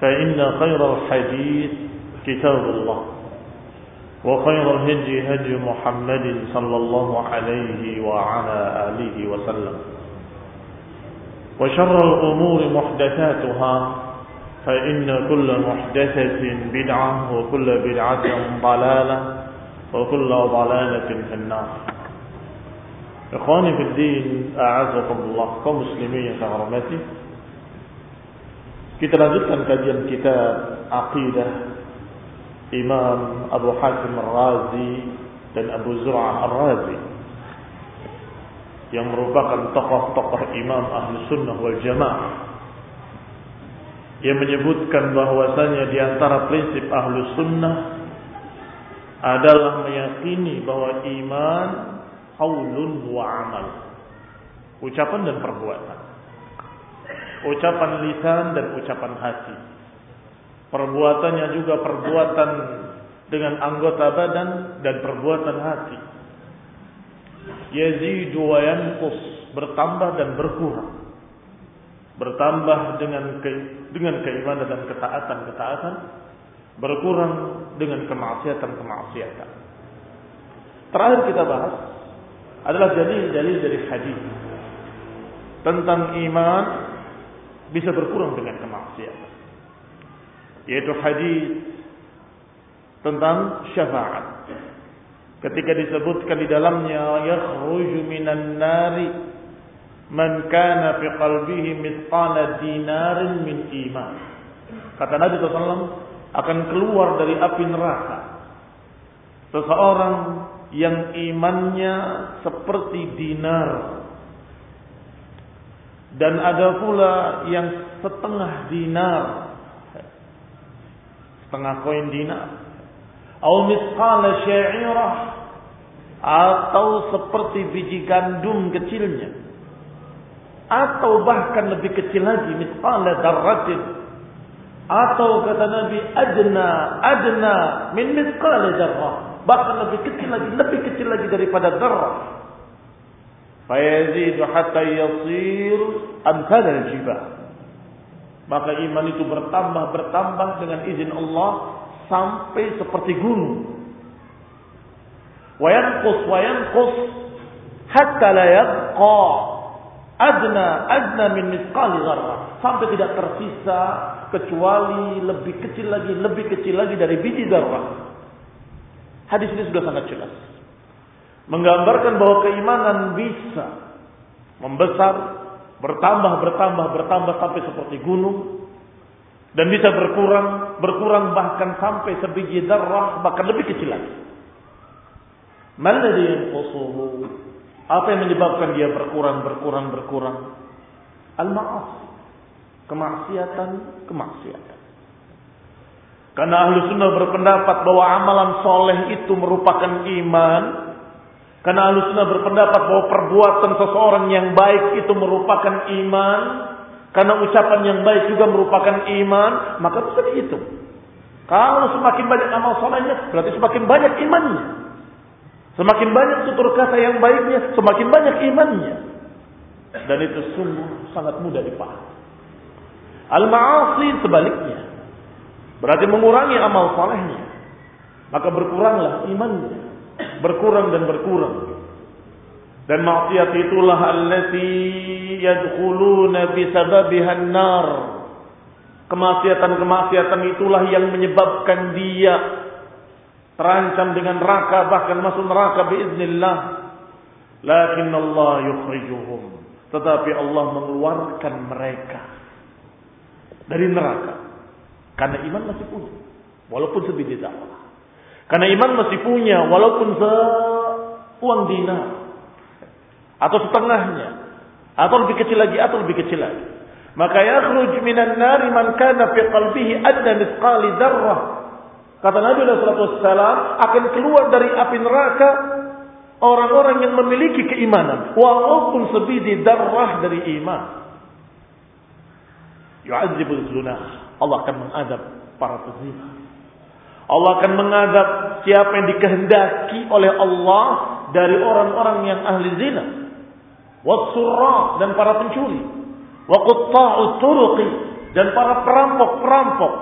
فإن خير الحديث كتاب الله وخير الهدي هدي محمد صلى الله عليه وعلى آله وسلم. وشر الأمور محدثاتها فإن كل محدثة بدعة وكل بدعة ضلالة وكل ضلالة في النار. إخواني في الدين أعزكم الله. saya hormati kita lanjutkan kajian kitab Aqidah Imam Abu Hatim Ar-Razi dan Abu Zur'ah Ar-Razi yang merupakan tokoh-tokoh Imam Ahlu Sunnah wal Jamaah. Yang menyebutkan bahwasanya di antara prinsip Ahlu Sunnah adalah meyakini bahwa iman qaulun wa amal ucapan dan perbuatan ucapan lisan dan ucapan hati. Perbuatannya juga perbuatan dengan anggota badan dan perbuatan hati. Yazidu wa yanqus bertambah dan berkurang. Bertambah dengan ke, dengan keimanan dan ketaatan-ketaatan berkurang dengan kemaksiatan-kemaksiatan. Terakhir kita bahas adalah dalil-dalil dari hadis tentang iman bisa berkurang dengan kemaksiatan. Yaitu hadis tentang syafaat. Ketika disebutkan di dalamnya yakhruju minan nari man kana fi qalbihi mithqala dinarin min iman. Kata Nabi SAW akan keluar dari api neraka seseorang yang imannya seperti dinar dan ada pula yang setengah dinar. Setengah koin dinar. Atau misqala syairah. Atau seperti biji gandum kecilnya. Atau bahkan lebih kecil lagi misqala darratin atau kata Nabi adna adna min misqala darrah bahkan lebih kecil lagi lebih kecil lagi daripada darrah fayazidu hatta yasir amsal al-jibal maka iman itu bertambah bertambah dengan izin Allah sampai seperti gunung. Wayanqus wayanqus hatta la yabqa adna adna min misqali gharra. Sampai tidak tersisa kecuali lebih kecil lagi lebih kecil lagi dari biji zarrah hadis ini sudah sangat jelas menggambarkan bahwa keimanan bisa membesar, bertambah, bertambah, bertambah sampai seperti gunung dan bisa berkurang berkurang bahkan sampai sebiji darah, bahkan lebih kecil lagi. Apa yang menyebabkan dia berkurang, berkurang, berkurang? Al-ma'as. Kemaksiatan, kemaksiatan. Karena ahlu sunnah berpendapat bahwa amalan soleh itu merupakan iman. Karena ahlu sunnah berpendapat bahwa perbuatan seseorang yang baik itu merupakan iman. Karena ucapan yang baik juga merupakan iman. Maka bisa dihitung. Kalau semakin banyak amal solehnya, berarti semakin banyak imannya. Semakin banyak tutur kata yang baiknya, semakin banyak imannya. Dan itu sungguh sangat mudah dipahami. Al-ma'asi sebaliknya. Berarti mengurangi amal salehnya. Maka berkuranglah imannya. Berkurang dan berkurang. Dan maksiat itulah allati yadkhuluna bisababiha nar. Kemaksiatan-kemaksiatan itulah yang menyebabkan dia terancam dengan neraka bahkan masuk neraka biiznillah. Lakin Allah yukhrijuhum. Tetapi Allah mengeluarkan mereka dari neraka. Karena iman masih punya. Walaupun sebiji darah. Karena iman masih punya. Walaupun se uang dinar. Atau setengahnya. Atau lebih kecil lagi. Atau lebih kecil lagi. Maka yakhruj minan nari man kana fi qalbihi adna misqali darrah. Kata Nabi SAW akan keluar dari api neraka orang-orang yang memiliki keimanan. Walaupun sebiji darah dari iman. Yu'adzibul zunah. Allah akan mengadab para pezina. Allah akan mengadab siapa yang dikehendaki oleh Allah dari orang-orang yang ahli zina. Wasurra dan para pencuri. Waqutta'u turuqi dan para perampok-perampok.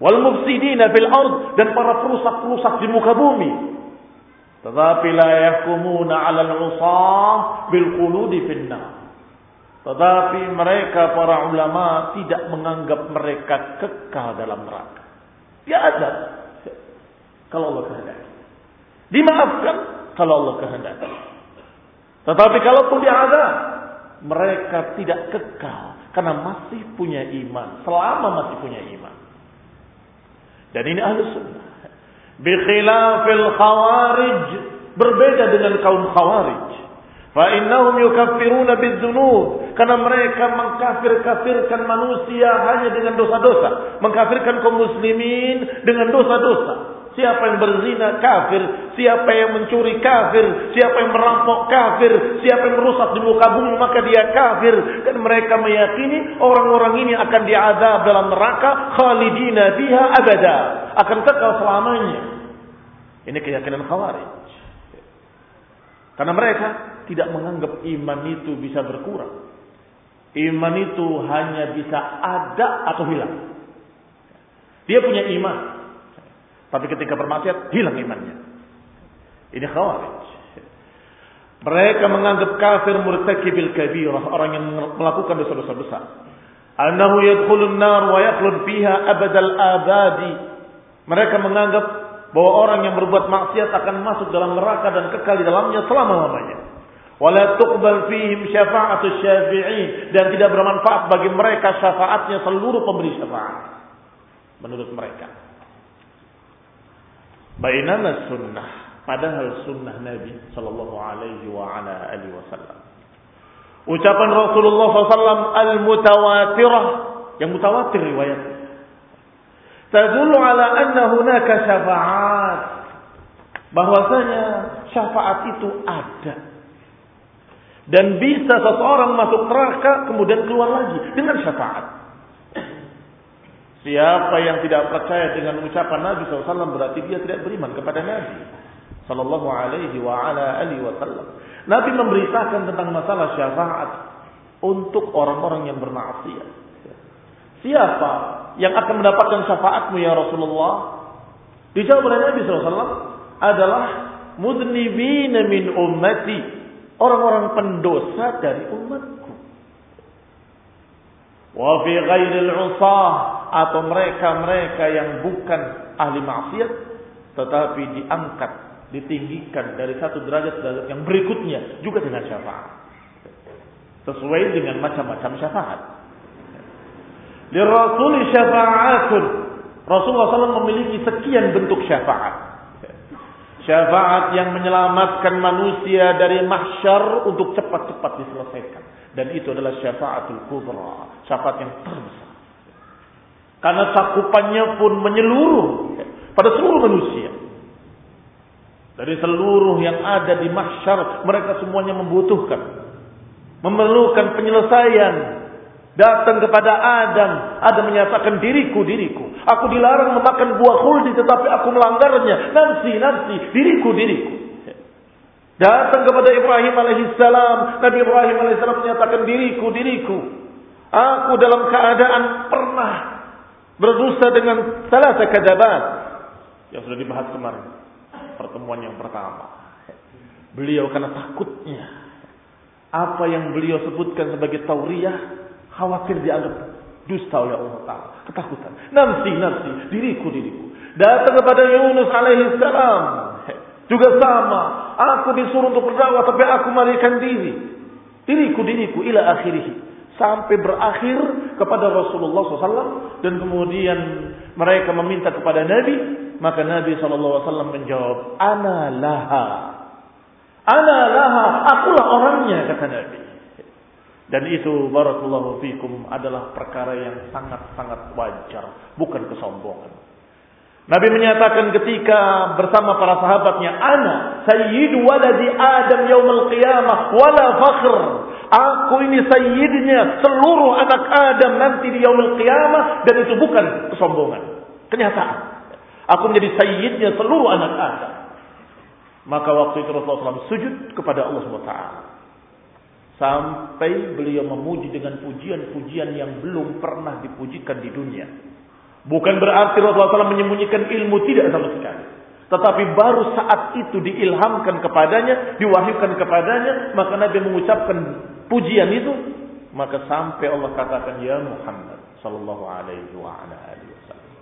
Wal mufsidina fil ard dan para perusak-perusak di muka bumi. Tetapi la yakumuna 'alal 'usah bil quludi finnar. Tetapi mereka para ulama tidak menganggap mereka kekal dalam neraka. Ya ada. Kalau Allah kehendaki. Dimaafkan kalau Allah kehendaki. Tetapi kalaupun dia ada, mereka tidak kekal karena masih punya iman, selama masih punya iman. Dan ini ahli sunnah. Bikhilafil khawarij berbeda dengan kaum khawarij. Fa'innahum yukaffiruna bidzunub karena mereka mengkafir-kafirkan manusia hanya dengan dosa-dosa, mengkafirkan kaum muslimin dengan dosa-dosa. Siapa yang berzina kafir, siapa yang mencuri kafir, siapa yang merampok kafir, siapa yang merusak di muka bumi maka dia kafir. Dan mereka meyakini orang-orang ini akan diadab dalam neraka khalidina fiha abada, akan kekal selamanya. Ini keyakinan khawarij. Karena mereka tidak menganggap iman itu bisa berkurang. Iman itu hanya bisa ada atau hilang. Dia punya iman. Tapi ketika bermaksiat, hilang imannya. Ini khawarij. Mereka menganggap kafir murtakibil kabirah. Orang yang melakukan dosa-dosa besar. Annahu yadkhulun nar wa yakhlud fiha abadal abadi. Mereka menganggap bahwa orang yang berbuat maksiat akan masuk dalam neraka dan kekal di dalamnya selama-lamanya wala tuqbal fihim syafa'atu syafi'in dan tidak bermanfaat bagi mereka syafaatnya seluruh pemberi syafaat. Menurut mereka. Bainama sunnah. Padahal sunnah Nabi sallallahu alaihi wa ala alihi wasallam. Ucapan Rasulullah SAW al-mutawatirah. Yang mutawatir riwayatnya. Tadullu ala anna hunaka syafa'at. Bahwasanya syafaat itu ada dan bisa seseorang masuk neraka kemudian keluar lagi dengan syafaat. Siapa yang tidak percaya dengan ucapan Nabi SAW berarti dia tidak beriman kepada Nabi Sallallahu alaihi wa ala alihi wasallam. Nabi memberitakan tentang masalah syafaat untuk orang-orang yang bermaksiat. Siapa yang akan mendapatkan syafaatmu ya Rasulullah? Dijawab oleh Nabi SAW adalah mudnibina min ummati orang-orang pendosa dari umatku. Wa fi ghairil atau mereka-mereka yang bukan ahli maksiat tetapi diangkat, ditinggikan dari satu derajat derajat yang berikutnya juga dengan syafaat. Sesuai dengan macam-macam syafaat. Lirrasuli syafa'atun. Rasulullah SAW memiliki sekian bentuk syafaat. Syafaat yang menyelamatkan manusia dari mahsyar untuk cepat-cepat diselesaikan. Dan itu adalah syafaatul kubra. Syafaat yang terbesar. Karena cakupannya pun menyeluruh pada seluruh manusia. Dari seluruh yang ada di mahsyar, mereka semuanya membutuhkan. Memerlukan penyelesaian Datang kepada Adam. Adam menyatakan diriku, diriku. Aku dilarang memakan buah khuldi tetapi aku melanggarnya. Nafsi, nafsi, diriku, diriku. Datang kepada Ibrahim alaihissalam. Nabi Ibrahim alaihissalam menyatakan diriku, diriku. Aku dalam keadaan pernah berdosa dengan salah sekadabat. Yang sudah dibahas kemarin. Pertemuan yang pertama. Beliau karena takutnya. Apa yang beliau sebutkan sebagai tauriyah Khawatir dianggap dusta oleh Allah Ta'ala. Ketakutan. Nafsi, nafsi. Diriku, diriku. Datang kepada Yunus alaihi salam. Juga sama. Aku disuruh untuk berdakwah tapi aku melarikan diri. Diriku, diriku. Ila akhirih. Sampai berakhir kepada Rasulullah SAW. Dan kemudian mereka meminta kepada Nabi. Maka Nabi SAW menjawab. Ana laha. Ana laha. Akulah orangnya kata Nabi. Dan itu barakallahu fikum adalah perkara yang sangat-sangat wajar, bukan kesombongan. Nabi menyatakan ketika bersama para sahabatnya, "Ana sayyidu waladi Adam yaumil qiyamah wala fakhr." Aku ini sayyidnya seluruh anak Adam nanti di yaumil qiyamah dan itu bukan kesombongan, kenyataan. Aku menjadi sayyidnya seluruh anak Adam. Maka waktu itu Rasulullah SAW sujud kepada Allah Subhanahu wa taala. Sampai beliau memuji dengan pujian-pujian yang belum pernah dipujikan di dunia. Bukan berarti Rasulullah SAW menyembunyikan ilmu tidak sama sekali. Tetapi baru saat itu diilhamkan kepadanya, diwahyukan kepadanya, maka Nabi mengucapkan pujian itu, maka sampai Allah katakan ya Muhammad sallallahu alaihi wasallam.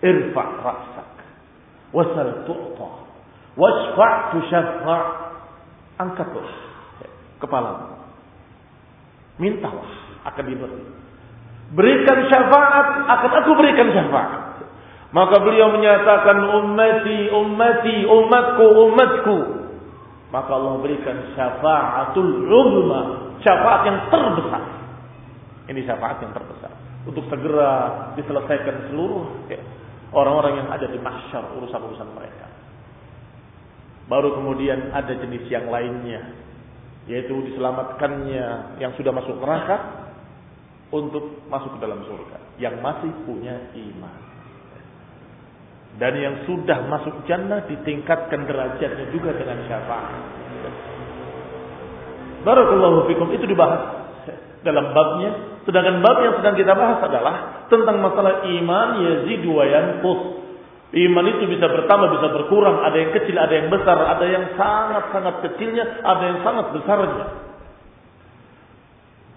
Irfa' ra'sak wasal tu'ta wasfa' tushaffa' angkatlah kepalamu. Mintalah akan diberi. Berikan syafaat akan aku berikan syafaat. Maka beliau menyatakan ummati ummati umatku umatku. Maka Allah berikan syafaatul uzma, syafaat yang terbesar. Ini syafaat yang terbesar untuk segera diselesaikan seluruh ya, orang-orang yang ada di mahsyar urusan-urusan mereka. Baru kemudian ada jenis yang lainnya yaitu diselamatkannya yang sudah masuk neraka untuk masuk ke dalam surga yang masih punya iman. Dan yang sudah masuk jannah ditingkatkan derajatnya juga dengan syafaat. Barakallahu fikum itu dibahas dalam babnya. Sedangkan bab yang sedang kita bahas adalah tentang masalah iman yazid wa yanqus Iman itu bisa bertambah, bisa berkurang. Ada yang kecil, ada yang besar. Ada yang sangat-sangat kecilnya, ada yang sangat besarnya.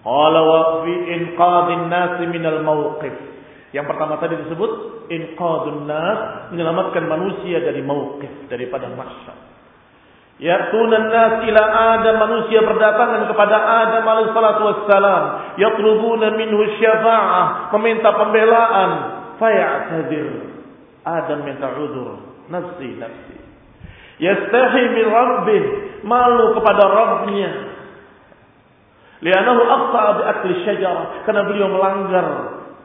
Qala wa fi inqadhin nas minal mawqif. Yang pertama tadi disebut inqadun nas, menyelamatkan manusia dari mauqif, daripada mahsyar. Ya'tunan nas ila Adam, manusia berdatangan kepada Adam alaihi salatu wassalam, yatlubuna minhu syafa'ah, meminta pembelaan, faya'tadir Adam minta udur. Nafsi, nafsi. Yastahi min rabbih. Malu kepada Rabbnya. Lianahu aqta'a bi akli syajarah. Karena beliau melanggar.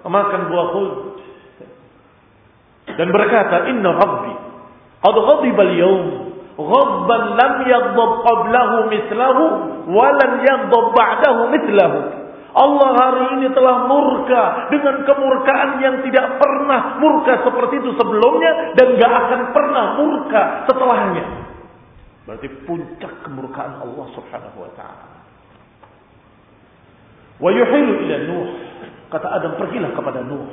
Memakan buah khud. Dan berkata, Inna Rabbi. Qad ghadiba al-yawm. Ghadban lam yaghdab qablahu mislahu. Walan yaghdab ba'dahu mislahu. Allah hari ini telah murka dengan kemurkaan yang tidak pernah murka seperti itu sebelumnya dan gak akan pernah murka setelahnya. Berarti puncak kemurkaan Allah Subhanahu wa taala. Wa yuhilu Nuh. Kata Adam, pergilah kepada Nuh.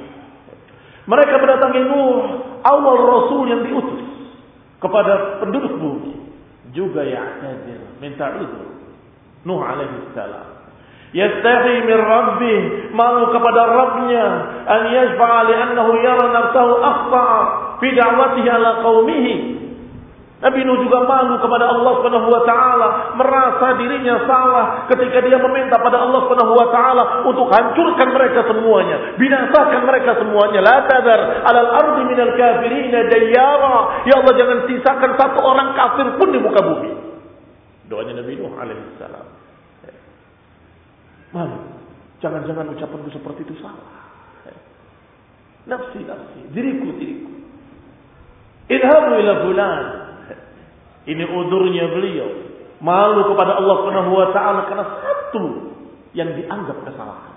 Mereka mendatangi Nuh, awal rasul yang diutus kepada penduduk bumi. Juga ya'tadir, minta udzur. Nuh alaihi salam. Yastahi min rabbih, malu kepada Rabbnya an yashfa'a li'annahu yara nafsahu akhta'a fi da'watihi ala qaumihi. Nabi Nuh juga malu kepada Allah Subhanahu wa taala, merasa dirinya salah ketika dia meminta pada Allah Subhanahu wa taala untuk hancurkan mereka semuanya, binasakan mereka semuanya. La tadar 'alal ardi minal kafirin dayyara. Ya Allah jangan sisakan satu orang kafir pun di muka bumi. Doanya Nabi Nuh alaihi salam. Malu. Jangan-jangan ucapanku seperti itu salah. Nafsi, nafsi, diriku, diriku. Idhabu ila fulan. Ini udurnya beliau. Malu kepada Allah Subhanahu wa taala karena satu yang dianggap kesalahan.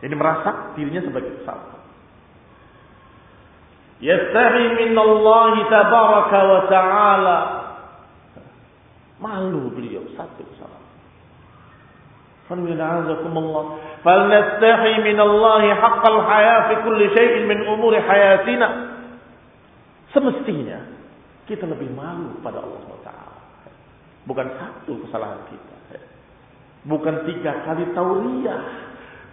Jadi merasa dirinya sebagai kesalahan. Yastahi min Allah tabaraka wa ta'ala. Malu beliau satu kesalahan. فلنستحي من الله حق الحياة في كل شيء من أمور حياتنا semestinya kita lebih malu pada Allah SWT. Bukan satu kesalahan kita. Bukan tiga kali tauriah.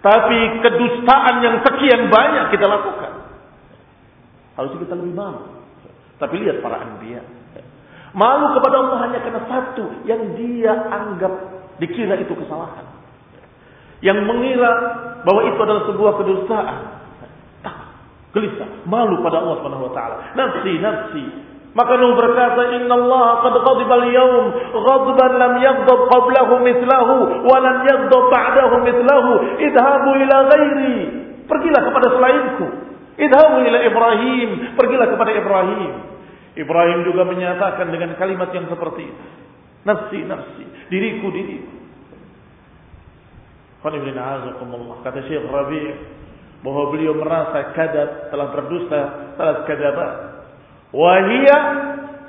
Tapi kedustaan yang sekian banyak kita lakukan. Harusnya kita lebih malu. Tapi lihat para anbiya. Malu kepada Allah hanya karena satu yang dia anggap dikira itu kesalahan. Yang mengira bahwa itu adalah sebuah kedustaan. Tak, gelisah, malu pada Allah Subhanahu wa taala. Nafsi, nafsi, maka Nuh berkata, Inna Allah qad ghadiba al-yawm ghadban lam yaghdab qablahu mithlahu wa lam yaghdab ba'dahu mithlahu idhabu ila ghairi. Pergilah kepada selainku. Idhabu ila Ibrahim. Pergilah kepada Ibrahim. Ibrahim juga menyatakan dengan kalimat yang seperti itu. Nafsi, nafsi. Diriku, diriku. Kata Syekh Rabi' bahwa beliau merasa kadab telah berdusta salah kadabat Wahia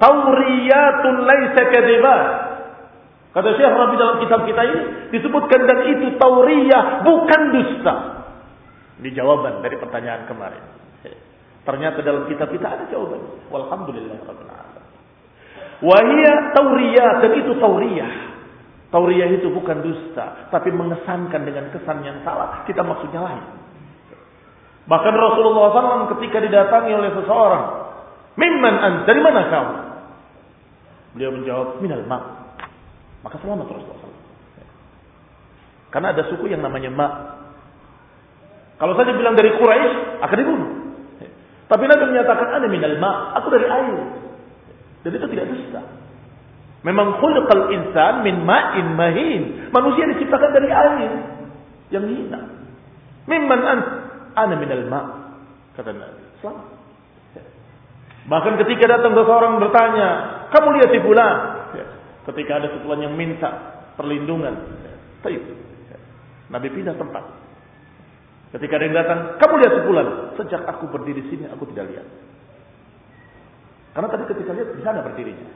tauriyatun laisa kadibat. Kata Syekh Rabi dalam kitab kita ini disebutkan dan itu tauriyah bukan dusta. Ini jawaban dari pertanyaan kemarin. Ternyata dalam kitab kita ada jawaban. Walhamdulillah rabbil alamin. Wahia tauriyah dan itu tauriyah. Tauriyah itu bukan dusta, tapi mengesankan dengan kesan yang salah. Kita maksudnya lain. Bahkan Rasulullah SAW ketika didatangi oleh seseorang Mimman an? Dari mana kau? Beliau menjawab, minal ma. Maka selamat Rasulullah SAW. Karena ada suku yang namanya ma. Kalau saja bilang dari Quraisy akan dibunuh. Tapi Nabi menyatakan, ada minal ma. Aku dari air. Dan itu tidak dusta. Memang khulqal insan min ma'in mahin. Manusia diciptakan dari air. Yang hina. Mimman an? Ana minal ma. Kata Nabi. Selamat. Bahkan ketika datang seseorang bertanya, kamu lihat si bulan? Ya. Ketika ada sesuatu yang minta perlindungan, ya. ya. Nabi pindah tempat. Ketika ada yang datang, kamu lihat si bulan? Sejak aku berdiri sini, aku tidak lihat. Karena tadi ketika lihat di sana berdirinya.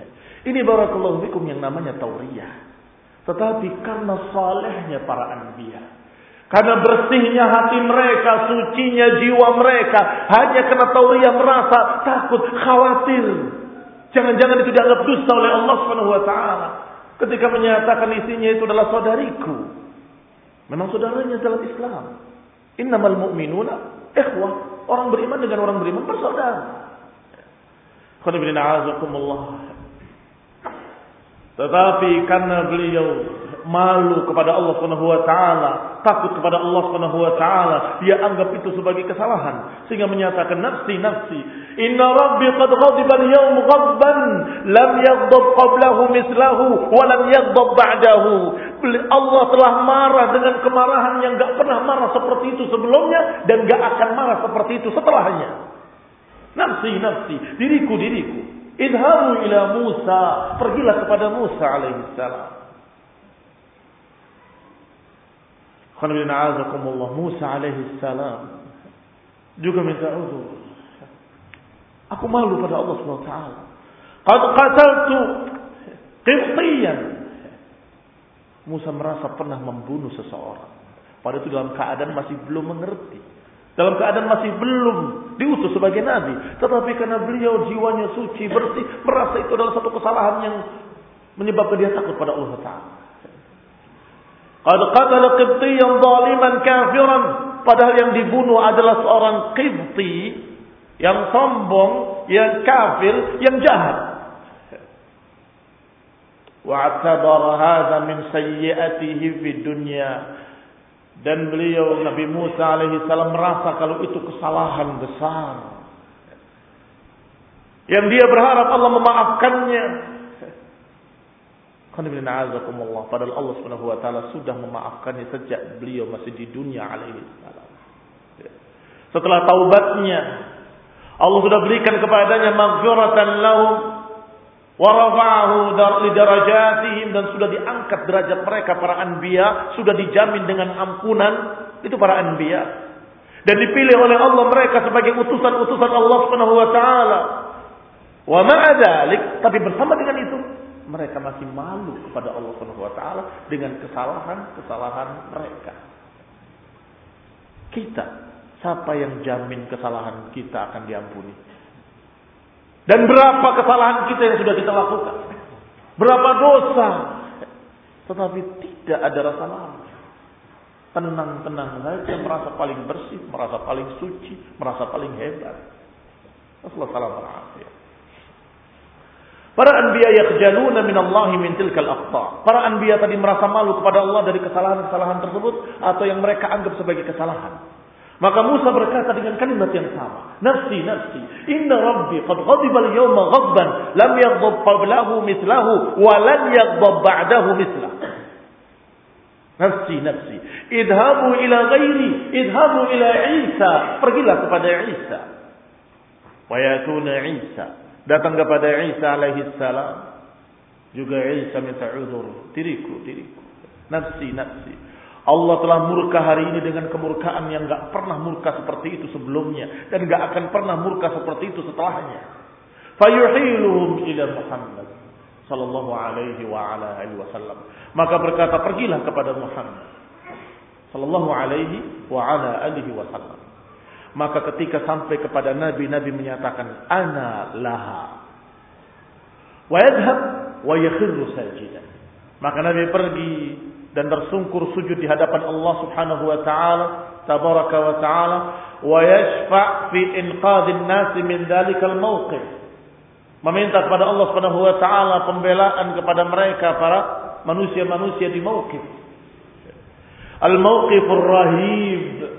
Ini barakallahu fikum yang namanya tauriyah. Tetapi karena salehnya para anbiya, karena bersihnya hati mereka, sucinya jiwa mereka. Hanya karena tauriah merasa takut, khawatir. Jangan-jangan itu dianggap dusta oleh Allah taala. Ketika menyatakan isinya itu adalah saudariku. Memang saudaranya dalam Islam. Innamal mu'minuna ikhwah. Orang beriman dengan orang beriman bersaudara. Tetapi karena beliau malu kepada Allah Subhanahu wa taala, takut kepada Allah Subhanahu wa taala, dia anggap itu sebagai kesalahan sehingga menyatakan nafsi nafsi. Inna rabbi qad ghadiba al-yawm ghadban lam yaghdab qablahu mislahu wa lam yaghdab ba'dahu. Allah telah marah dengan kemarahan yang gak pernah marah seperti itu sebelumnya dan gak akan marah seperti itu setelahnya. Nafsi nafsi, diriku diriku. Idhamu ila Musa, pergilah kepada Musa alaihi salam. Musa alaihi salam juga minta uzur. Aku malu pada Allah taala. Qad qataltu qibtiyan. Musa merasa pernah membunuh seseorang. Pada itu dalam keadaan masih belum mengerti. Dalam keadaan masih belum diutus sebagai nabi. Tetapi karena beliau jiwanya suci, bersih, merasa itu adalah satu kesalahan yang menyebabkan dia takut pada Allah Ta'ala. Qad qatala zaliman kafiran. Padahal yang dibunuh adalah seorang qibti yang sombong, yang kafir, yang jahat. wa'tabar hadha min sayyi'atihi fi dunya dan beliau Nabi Musa alaihi salam merasa kalau itu kesalahan besar. Yang dia berharap Allah memaafkannya. Padahal Allah Subhanahu wa taala sudah memaafkannya sejak beliau masih di dunia alaihi salam. Setelah taubatnya Allah sudah berikan kepadanya maghfiratan lahum wa rafa'ahu li darajatihim dan sudah diangkat derajat mereka para anbiya, sudah dijamin dengan ampunan itu para anbiya. Dan dipilih oleh Allah mereka sebagai utusan-utusan Allah Subhanahu wa taala. Wa tapi bersama dengan itu mereka masih malu kepada Allah Subhanahu wa taala dengan kesalahan-kesalahan mereka. Kita, siapa yang jamin kesalahan kita akan diampuni? Dan berapa kesalahan kita yang sudah kita lakukan? Berapa dosa? Tetapi tidak ada rasa malu. Tenang-tenang saja, merasa paling bersih, merasa paling suci, merasa paling hebat. Rasulullah SAW Para anbiya yakhjaluna min Allah min tilkal aqta. Para anbiya tadi merasa malu kepada Allah dari kesalahan-kesalahan tersebut atau yang mereka anggap sebagai kesalahan. Maka Musa berkata dengan kalimat yang sama. Nafsi, nafsi. Inna Rabbi qad ghadiba al-yawma ghadban lam yaghdab qablahu mithlahu wa lan ba'dahu mithlahu. Nafsi, nafsi. Idhabu ila ghairi, idhabu ila Isa. Pergilah kepada Isa. Wa yatuna Isa. Datang kepada Isa alaihi salam. Juga Isa minta uzur. Diriku, diriku. Nafsi, nafsi. Allah telah murka hari ini dengan kemurkaan yang gak pernah murka seperti itu sebelumnya. Dan gak akan pernah murka seperti itu setelahnya. Fayuhiluhum ila Muhammad. Sallallahu alaihi wa ala alihi wasallam. Maka berkata, pergilah kepada Muhammad. Sallallahu alaihi wa ala alihi wasallam. Maka ketika sampai kepada Nabi, Nabi menyatakan, Ana laha. Wa yadhab wa yakhirru sajidan. Maka Nabi pergi dan tersungkur sujud di hadapan Allah Subhanahu wa taala, tabaraka wa taala, wa yashfa' fi inqadhin nas min dhalikal mawqif. Meminta kepada Allah Subhanahu wa taala pembelaan kepada mereka para manusia-manusia di mauqif. Al-mauqifur rahib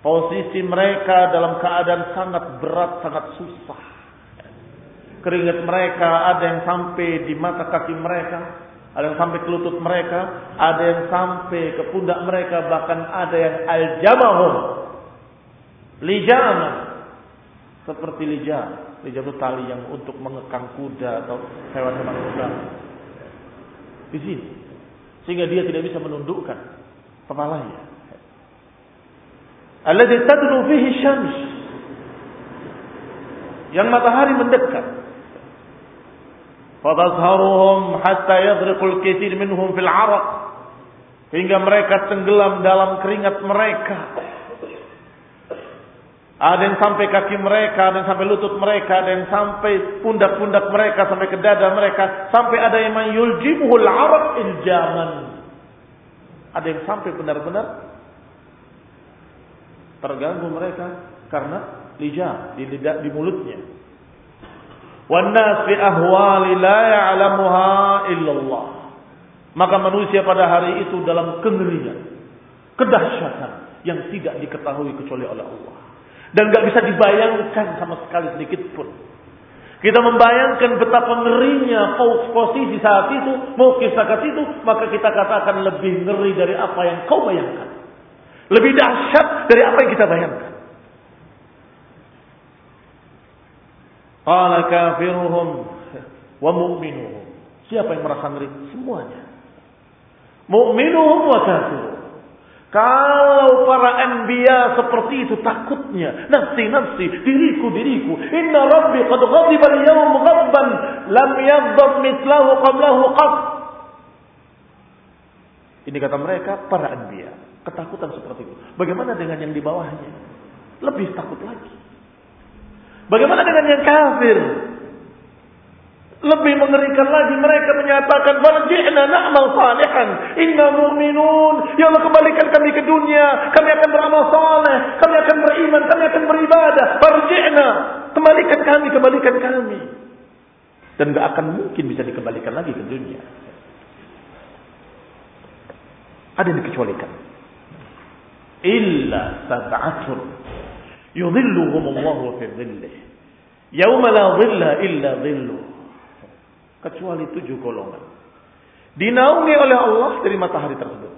Posisi mereka dalam keadaan sangat berat, sangat susah. Keringat mereka ada yang sampai di mata kaki mereka, ada yang sampai ke lutut mereka, ada yang sampai ke pundak mereka, bahkan ada yang aljamahum. Lijama. Seperti lijam. Lijam itu tali yang untuk mengekang kuda atau hewan-hewan kuda. Di sini. Sehingga dia tidak bisa menundukkan kepalanya alladhi tadnu fihi syams yang matahari mendekat fatazharuhum hatta yadriqul katsir minhum fil 'araq hingga mereka tenggelam dalam keringat mereka ada yang sampai kaki mereka, ada yang sampai lutut mereka, ada yang sampai pundak-pundak mereka, sampai ke dada mereka, sampai ada yang yuljimuhul arab iljaman. Ada yang sampai benar-benar Terganggu mereka karena lidah di lidah di mulutnya. Wannas fi ahwali la ya'lamuha illallah. Maka manusia pada hari itu dalam kengerian, kedahsyatan yang tidak diketahui kecuali oleh Allah. Dan gak bisa dibayangkan sama sekali sedikit pun. Kita membayangkan betapa ngerinya posisi saat itu, mau kisah saat itu, maka kita katakan lebih ngeri dari apa yang kau bayangkan. Lebih dahsyat dari apa yang kita bayangkan. Qala kafiruhum wa mu'minuhum. Siapa yang merasa ngeri? Semuanya. Mu'minuhum wa kafiruhum. Kalau para anbiya seperti itu takutnya, nafsi nafsi, diriku diriku. Inna Rabbi qad ghadiba al-yawm ghadban lam yaghdab mithlahu qablahu qat. Ini kata mereka para anbiya. Ketakutan seperti itu. Bagaimana dengan yang di bawahnya? Lebih takut lagi. Bagaimana dengan yang kafir? Lebih mengerikan lagi mereka menyatakan warji'na na'mal salihan inna mu'minun ya Allah kembalikan kami ke dunia kami akan beramal saleh kami akan beriman kami akan beribadah warji'na kembalikan kami kembalikan kami dan gak akan mungkin bisa dikembalikan lagi ke dunia. Ada yang dikecualikan. Illa sab'atun yudhilluhum Allah fi dhillih. Yawma la dhilla illa dhilluh. Kecuali tujuh golongan. Dinaungi oleh Allah dari matahari tersebut.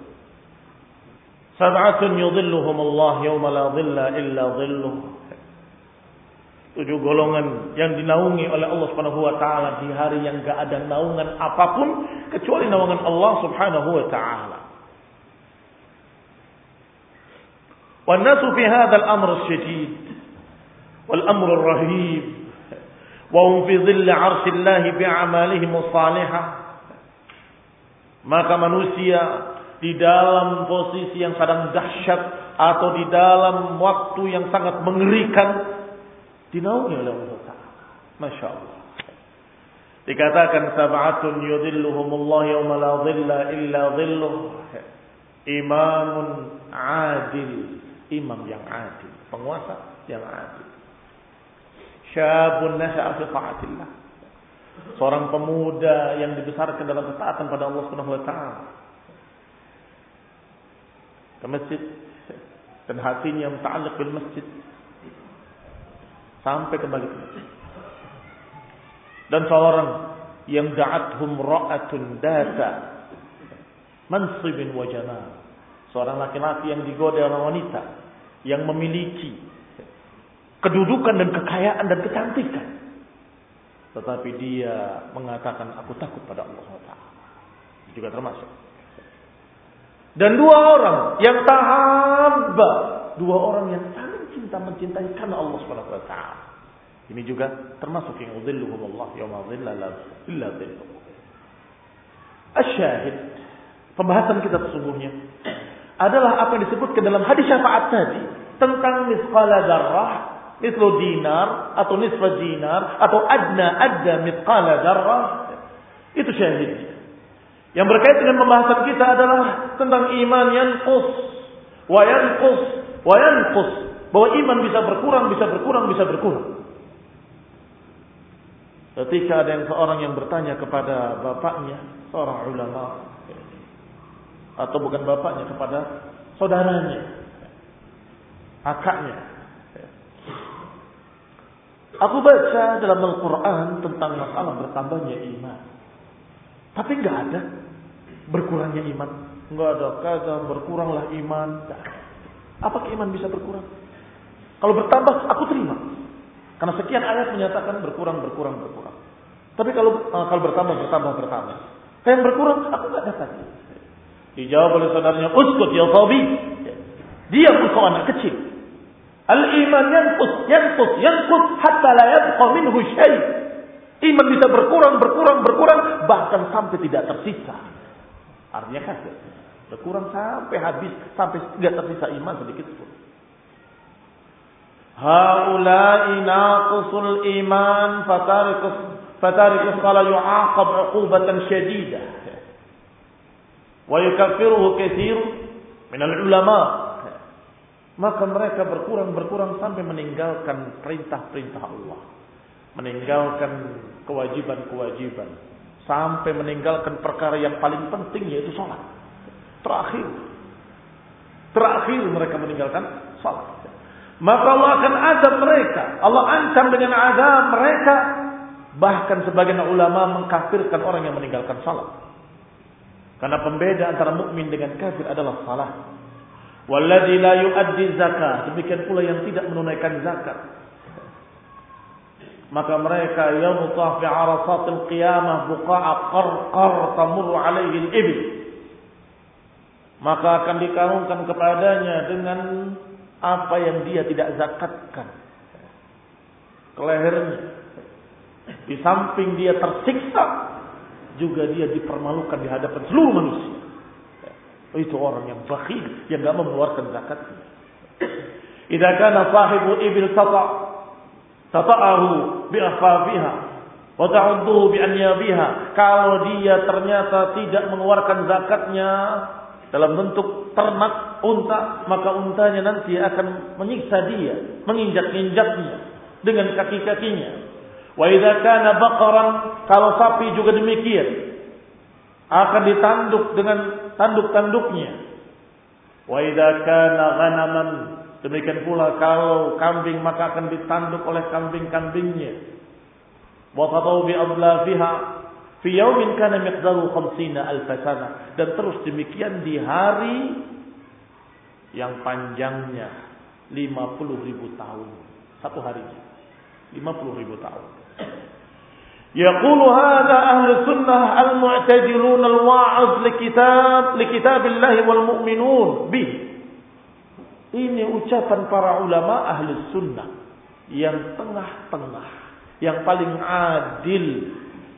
Sab'atun yudhilluhum Allah yawma la dhilla illa dhilluh. Tujuh golongan yang dinaungi oleh Allah Subhanahu wa taala di hari yang gak ada naungan apa pun kecuali naungan Allah Subhanahu wa taala. والناس في هذا الأمر الشديد والأمر الرهيب وهم في ظل عرش الله بأعمالهم الصالحة maka manusia di dalam posisi yang sedang dahsyat atau di dalam waktu yang sangat mengerikan dinaungi oleh Allah Taala. Masya Allah. Dikatakan sab'atun yudhilluhumullah yawma la dhilla illa dhilluh. Imamun adil. Imam yang adil. Penguasa yang adil. Syabun nasya'a fi ta'atillah. Seorang pemuda yang dibesarkan dalam ketaatan pada Allah Subhanahu wa taala. Ke masjid dan hatinya muta'alliq bil masjid sampai kembali ke masjid. Dan seorang yang da'athum ra'atun data mansibin wa jamal. Seorang laki-laki yang digoda oleh wanita yang memiliki kedudukan dan kekayaan dan kecantikan. Tetapi dia mengatakan aku takut pada Allah Taala. Juga termasuk. Dan dua orang yang tahabba, dua orang yang cinta mencintai karena Allah Subhanahu wa taala. Ini juga termasuk yang udhilluhum Allah yauma dhilla illa dhilluh. Asyahid pembahasan kita sesungguhnya adalah apa yang disebutkan dalam hadis syafaat tadi tentang misqala darrah, mislu dinar atau nisfa dinar atau adna adda misqala darrah. Itu syahid. Yang berkait dengan pembahasan kita adalah tentang iman yang kus, wa yanqus, wa yanqus bahwa iman bisa berkurang, bisa berkurang, bisa berkurang. Ketika ada yang seorang yang bertanya kepada bapaknya, seorang ulama, atau bukan bapaknya, kepada saudaranya, akaknya. Aku baca dalam Al-Quran tentang masalah bertambahnya iman. Tapi nggak ada berkurangnya iman. Nggak ada kata berkuranglah iman. Apakah iman bisa berkurang? Kalau bertambah, aku terima. Karena sekian ayat menyatakan berkurang, berkurang, berkurang. Tapi kalau uh, kalau bertambah, bertambah, bertambah. Kayak yang berkurang, aku nggak dapat. Dijawab oleh saudaranya, uskut ya Tobi. Dia engkau anak kecil. Al-iman yankut, yankut, yankut, hatta layak yabqa minhu. Iman bisa berkurang, berkurang, berkurang, bahkan sampai tidak tersisa. Artinya kasih. Berkurang sampai habis, sampai tidak tersisa iman sedikit pun. Haulai naqusul iman fatarikus fatarikus kala yu'aqab 'uqubatan syedidah wa yukaffiruhu katsir min ulama. Maka mereka berkurang berkurang sampai meninggalkan perintah-perintah Allah. Meninggalkan kewajiban-kewajiban. Sampai meninggalkan perkara yang paling penting yaitu salat terakhir. Terakhir mereka meninggalkan salat maka Allah akan azab mereka. Allah ancam dengan azab mereka. Bahkan sebagian ulama mengkafirkan orang yang meninggalkan salat karena pembeda antara mukmin dengan kafir adalah salah. Walladzi la yuaddi zakat, demikian pula yang tidak menunaikan zakat. Maka mereka yamutah fi arasatil qiyamah buqa'a qarqar tamurru alaihi al-ibil. Maka akan dikarungkan kepadanya dengan apa yang dia tidak zakatkan ke lehernya. Di samping dia tersiksa, juga dia dipermalukan di hadapan seluruh manusia. Itu orang yang bakhil, yang tidak mengeluarkan zakatnya. Idza kana sahibu ibil tata tata'ahu bi afafiha wa ta'udduhu bi anyabiha. Kalau dia ternyata tidak mengeluarkan zakatnya dalam bentuk ternak unta, maka untanya nanti akan menyiksa dia, menginjak-injaknya dengan kaki-kakinya. Wa idza kana baqaran kalau sapi juga demikian akan ditanduk dengan tanduk-tanduknya. Wa idza kana ghanaman demikian pula kalau kambing maka akan ditanduk oleh kambing-kambingnya. Wa tadau bi adlafiha fi yawmin kana miqdaru 50 alf sana dan terus demikian di hari yang panjangnya 50 ribu tahun satu harinya 50 ribu tahun يقول هذا أهل السنة المعتدلون الواعظ لكتاب لكتاب الله والمؤمنون به ini ucapan para ulama ahli sunnah yang tengah-tengah, yang paling adil,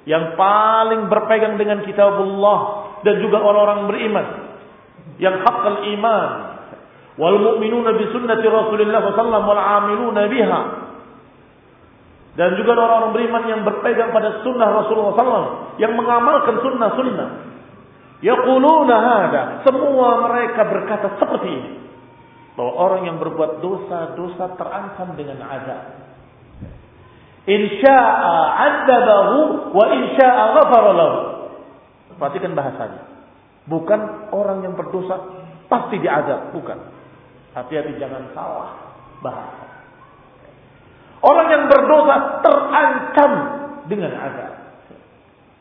yang paling berpegang dengan kitabullah dan juga orang-orang beriman yang hakal iman wal mu'minuna bi sunnati Rasulillah sallallahu alaihi wasallam wal amiluna biha dan juga orang-orang beriman yang berpegang pada sunnah Rasulullah SAW. Yang mengamalkan sunnah-sunnah. Yaquluna hada. Semua mereka berkata seperti ini. Bahwa orang yang berbuat dosa-dosa terancam dengan azab. Insya'a adabahu wa insya'a lahu. Perhatikan bahasanya. Bukan orang yang berdosa pasti diazab. Bukan. Hati-hati jangan salah bahasa. Orang yang berdosa terancam dengan azab.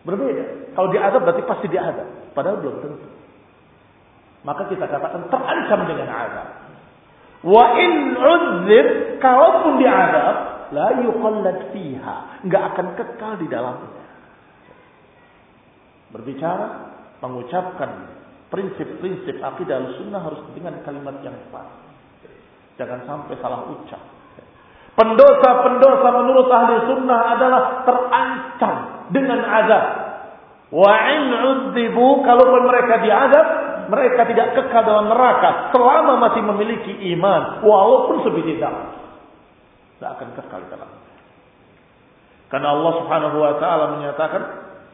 Berbeda. Kalau diazab berarti pasti diazab. Padahal belum tentu. Maka kita katakan terancam dengan azab. Wa in uzzib, kalaupun diazab, la yuqallad fiha. Enggak akan kekal di dalamnya. Berbicara, mengucapkan prinsip-prinsip akidah sunnah harus dengan kalimat yang pas. Jangan sampai salah ucap. Pendosa-pendosa menurut ahli sunnah adalah terancam dengan azab. Wa in udzibu kalaupun mereka diazab, mereka tidak kekal dalam neraka selama masih memiliki iman walaupun sebiji darah. Tidak akan kekal dalam. Karena Allah Subhanahu wa taala menyatakan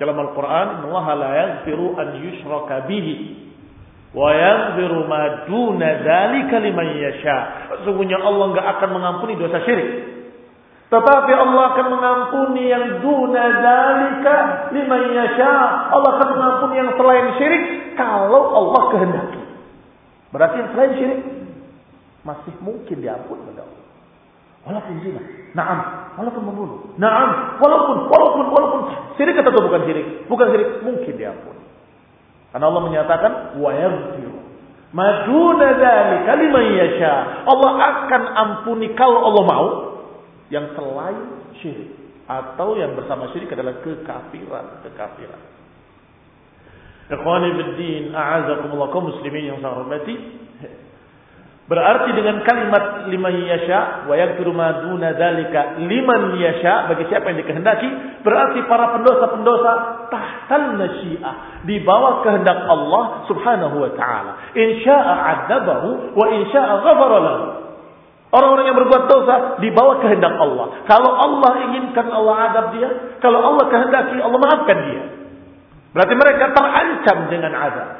dalam Al-Qur'an, "Allah la yaghfiru an yushraka bihi Wa yaghfiru ma duna dzalika liman yasha. Sesungguhnya Allah enggak akan mengampuni dosa syirik. Tetapi Allah akan mengampuni yang duna dzalika liman yasha. Allah akan mengampuni yang selain syirik kalau Allah kehendaki. Berarti yang selain syirik masih mungkin diampuni oleh Allah. Walaupun zina, naam, walaupun membunuh, naam, walaupun walaupun walaupun syirik atau bukan syirik, bukan syirik, mungkin diampuni. Karena Allah menyatakan wa yaghfiru maduna dzalika liman yasha. Allah akan ampuni kalau Allah mau yang selain syirik atau yang bersama syirik adalah kekafiran, kekafiran. Ikhwani fiddin, a'azakumullah kaum muslimin yang saya hormati. Berarti dengan kalimat liman yasha wa yaghfiru ma duna dzalika liman yasha bagi siapa yang dikehendaki berarti para pendosa-pendosa tahtal masyiah di bawah kehendak Allah Subhanahu wa taala. Insya'a adzabahu wa insya'a ghafara lahu. Orang-orang yang berbuat dosa di bawah kehendak Allah. Kalau Allah inginkan Allah adab dia, kalau Allah kehendaki Allah maafkan dia. Berarti mereka terancam dengan azab.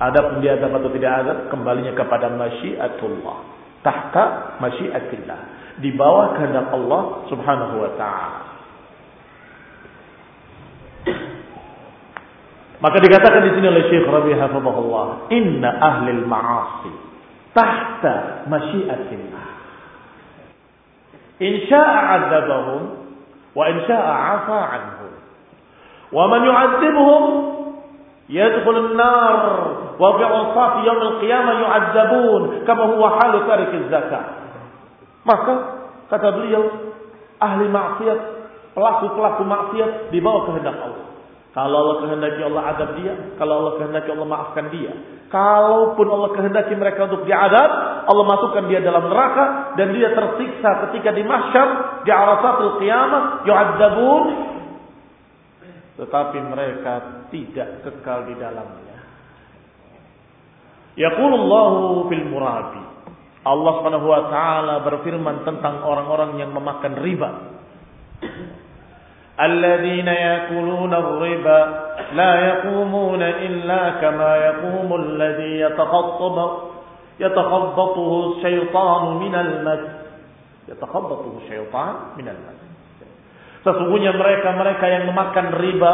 Ada pun dia atau tidak azab, kembalinya kepada masyiatullah. Tahta masyiatillah. Di bawah kehendak Allah subhanahu wa ta'ala. Maka dikatakan di sini oleh Syekh Rabi hafizahullah, "Inna ahli al-ma'asi tahta masyiatillah." In syaa'a 'adzabahum wa in syaa'a 'afa 'anhum. Wa man yu'adzibuhum يدخل النار وفي عصاة يوم القيامة يعذبون كما هو حال تارك الزكاة maka kata beliau ahli maksiat pelaku-pelaku maksiat di bawah kehendak Allah kalau Allah kehendaki Allah adab dia kalau Allah kehendaki Allah maafkan dia kalaupun Allah kehendaki mereka untuk diadab Allah masukkan dia dalam neraka dan dia tersiksa ketika di mahsyar di arasatul qiyamah yu'adzabun tetapi mereka tidak kekal di dalamnya. Yaqulullahu fil murabi. Allah Subhanahu wa taala berfirman tentang orang-orang yang memakan riba. Alladzina yakuluna riba la yaqumuna illa kama yaqumu alladhi yatakhattabu yatakhabbathu asy-syaitanu minal mas. Yatakhabbathu asy-syaitan minal mas. Sesungguhnya mereka-mereka yang memakan riba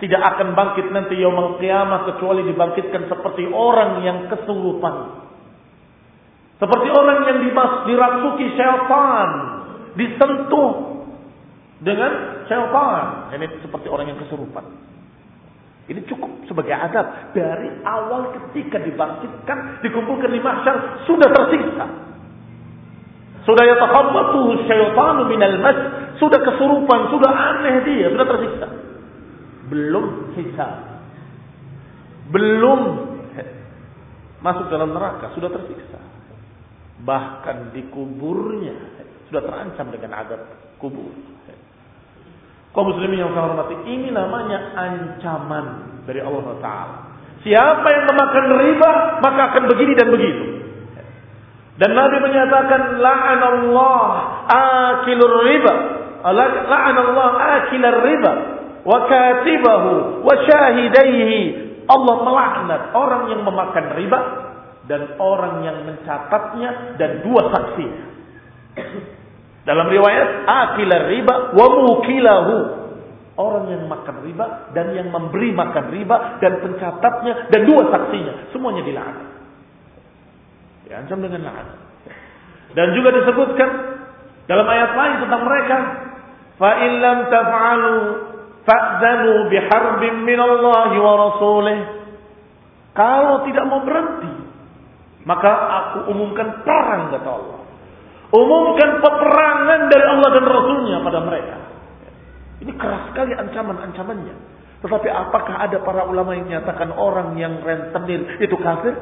tidak akan bangkit nanti yaumul qiyamah kecuali dibangkitkan seperti orang yang kesurupan. Seperti orang yang dirasuki syaitan, disentuh dengan syaitan. Ini seperti orang yang kesurupan. Ini cukup sebagai adab dari awal ketika dibangkitkan, dikumpulkan di mahsyar sudah tersiksa. Sudah yatakhabbatuhu syaitanu minal mas, sudah kesurupan, sudah aneh dia, sudah tersiksa. Belum hisab. Belum masuk dalam neraka, sudah tersiksa. Bahkan di kuburnya sudah terancam dengan adab kubur. Kau muslimin yang saya hormati, ini namanya ancaman dari Allah Taala. Siapa yang memakan riba, maka akan begini dan begitu. Dan Nabi menyatakan la'anallah akilur riba. La'anallah akilar riba wa katibahu wa syahidaihi. Allah melaknat orang yang memakan riba dan orang yang mencatatnya dan dua saksi. Dalam riwayat akilar riba wa mukilahu. Orang yang makan riba dan yang memberi makan riba dan pencatatnya dan dua saksinya semuanya dilaknat. Diancam dengan laknat. Dan juga disebutkan dalam ayat lain tentang mereka, fa in lam taf'alu fa'zanu biharbin minallahi wa rasulih. Kalau tidak mau berhenti, maka aku umumkan perang kata Allah. Umumkan peperangan dari Allah dan Rasulnya pada mereka. Ini keras sekali ancaman-ancamannya. Tetapi apakah ada para ulama yang menyatakan orang yang rentenir itu kafir?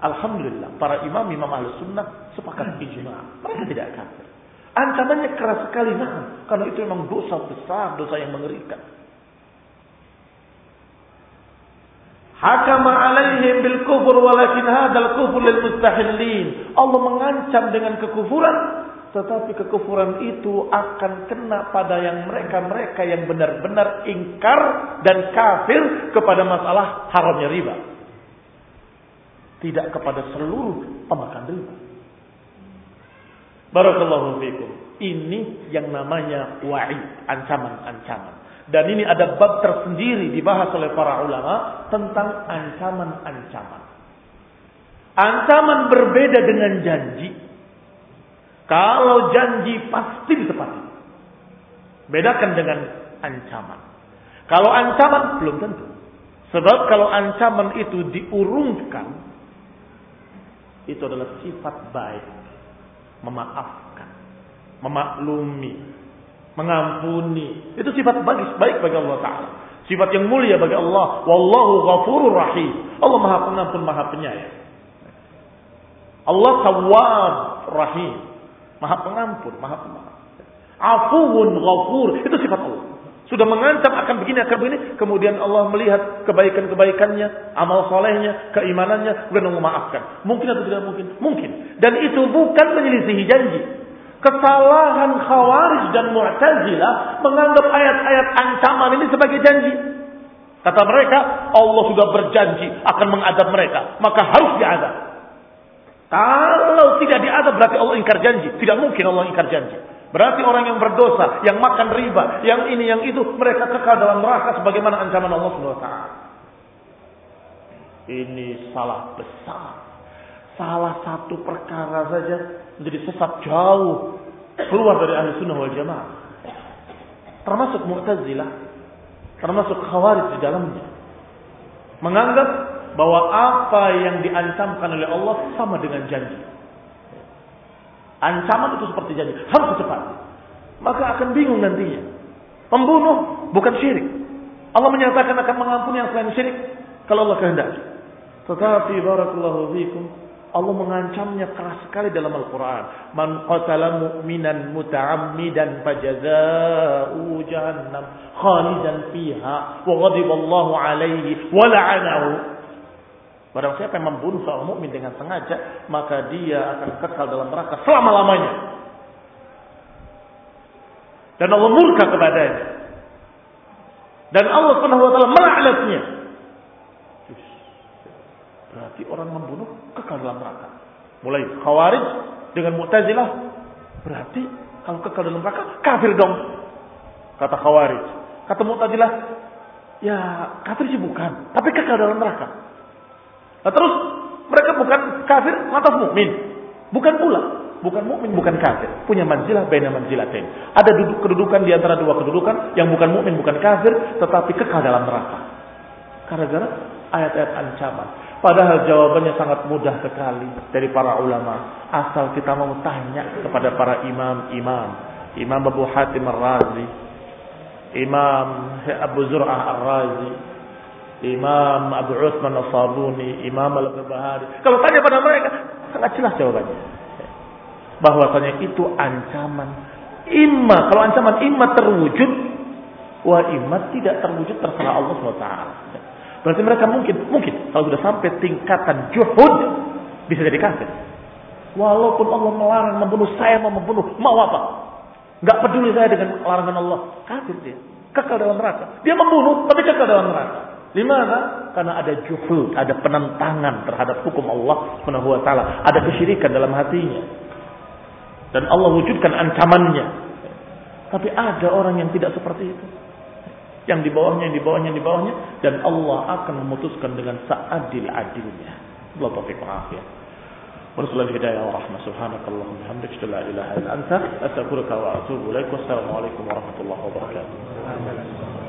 Alhamdulillah, para imam-imam ahli sunnah sepakat ijma. Mereka tidak kafir. Ancamannya keras sekali, nah, karena itu memang dosa besar, dosa yang mengerikan. Hakama alaihim bil kufur walakin hadal kufur lil mustahillin. Allah mengancam dengan kekufuran tetapi kekufuran itu akan kena pada yang mereka-mereka yang benar-benar ingkar dan kafir kepada masalah haramnya riba. Tidak kepada seluruh pemakan riba. Barakallahu fikum. Ini yang namanya wa'id, ancaman-ancaman. Dan ini ada bab tersendiri dibahas oleh para ulama tentang ancaman-ancaman. Ancaman berbeda dengan janji. Kalau janji pasti ditepati. Bedakan dengan ancaman. Kalau ancaman belum tentu. Sebab kalau ancaman itu diurungkan, itu adalah sifat baik. Memaafkan. Memaklumi mengampuni. Itu sifat bagus, baik bagi Allah Ta'ala. Sifat yang mulia bagi Allah. Wallahu ghafurur rahim. Allah maha pengampun, maha penyayang. Allah tawwab rahim. Maha pengampun, maha pemaaf. Afuun ghafur. Itu sifat Allah. Sudah mengancam akan begini, akan begini. Kemudian Allah melihat kebaikan-kebaikannya, amal solehnya, keimanannya. Kemudian memaafkan. Mungkin atau tidak mungkin? Mungkin. Dan itu bukan menyelisihi janji. Kesalahan Khawarij dan Mu'tazilah menganggap ayat-ayat ancaman ini sebagai janji. Kata mereka, Allah sudah berjanji akan mengadab mereka, maka harus diadab. Kalau tidak diadab berarti Allah ingkar janji. Tidak mungkin Allah ingkar janji. Berarti orang yang berdosa, yang makan riba, yang ini, yang itu, mereka kekal dalam neraka sebagaimana ancaman Allah SWT. Ini salah besar. Salah satu perkara saja menjadi sesat jauh keluar dari ahli sunnah wal jamaah. Termasuk Mu'tazilah, termasuk Khawarij di dalamnya. Menganggap bahwa apa yang diancamkan oleh Allah sama dengan janji. Ancaman itu seperti janji, harus cepat. Maka akan bingung nantinya. Pembunuh bukan syirik. Allah menyatakan akan mengampuni yang selain syirik kalau Allah kehendaki. Tetapi barakallahu fikum Allah mengancamnya keras sekali dalam Al-Quran. Man qatala mu'minan muta'ammidan fajaza'u jahannam khalidan fiha wa ghadiballahu alaihi wa la'anahu. Barang siapa yang membunuh seorang mukmin dengan sengaja, maka dia akan kekal dalam neraka selama-lamanya. Dan Allah murka kepadanya. Dan Allah Subhanahu wa taala melaknatnya. Berarti orang membunuh kekal dalam neraka. Mulai Khawarij dengan Mu'tazilah Berarti kalau kekal dalam neraka kafir dong. Kata Khawarij. Kata Mu'tazilah, ya kafir sih bukan, tapi kekal dalam neraka. Nah, terus mereka bukan kafir lantas mukmin. Bukan pula, bukan mukmin, bukan kafir. Punya manzilah baina manzilatain. Ada duduk kedudukan di antara dua kedudukan yang bukan mukmin, bukan kafir, tetapi kekal dalam neraka. Gara-gara ayat-ayat ancaman. Padahal jawabannya sangat mudah sekali dari para ulama. Asal kita mau tanya kepada para imam-imam. Imam Abu Hatim Ar-Razi. Imam Abu Zur'ah Ar-Razi. Imam Abu Uthman As-Sabuni. Imam Al-Bahari. Kalau tanya pada mereka, sangat jelas jawabannya. Bahwasanya itu ancaman. Imma, kalau ancaman imma terwujud, wa imma tidak terwujud terserah Allah SWT. Berarti mereka mungkin, mungkin kalau sudah sampai tingkatan juhud bisa jadi kafir. Walaupun Allah melarang membunuh, saya mau membunuh, mau apa? Gak peduli saya dengan larangan Allah. Kafir dia. Kekal dalam neraka. Dia membunuh, tapi kekal dalam neraka. Di mana? Karena ada juhud, ada penentangan terhadap hukum Allah Subhanahu wa taala, ada kesyirikan dalam hatinya. Dan Allah wujudkan ancamannya. Tapi ada orang yang tidak seperti itu yang di bawahnya, yang di bawahnya, yang di bawahnya, dan Allah akan memutuskan dengan seadil-adilnya. Allah taufiq afiyah. Wassalamualaikum hidayah wa rahmah subhanakallahumma hamdika la ilaha illa anta astaghfiruka wa atubu ilaik. Wassalamualaikum warahmatullahi wabarakatuh.